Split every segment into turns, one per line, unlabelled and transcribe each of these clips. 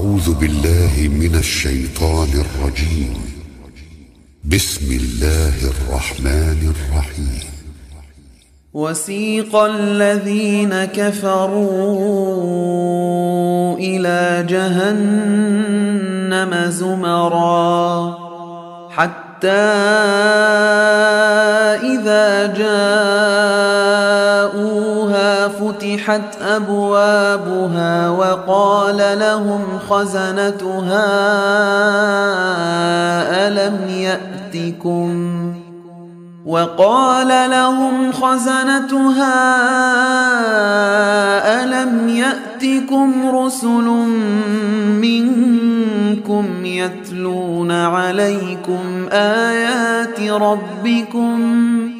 أعوذ بالله من الشيطان الرجيم. بسم الله الرحمن الرحيم.
وسيق الذين كفروا إلى جهنم زمرا. حتى إذا جاءوها فتحت أبوابها وقال لهم خزنتها ألم يأتكم؟ وقال لهم خزنتها ألم يأتكم رسل منكم يتلون عليكم آيات ربكم؟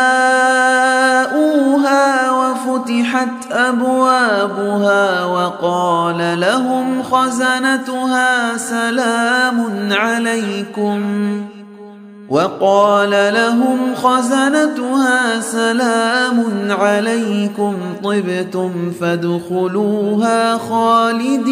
وفتحت أبوابها وقال لهم خزنتها سلام عليكم. وقال لهم خزنتها سلام عليكم. طبتم فادخلوها خالدين.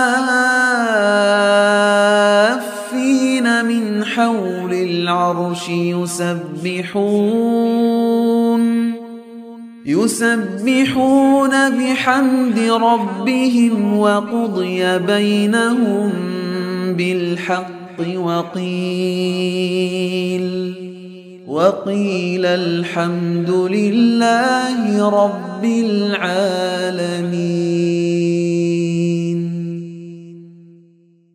حول العرش يسبحون. يسبحون بحمد ربهم وقضي بينهم بالحق وقيل. وقيل الحمد لله رب العالمين.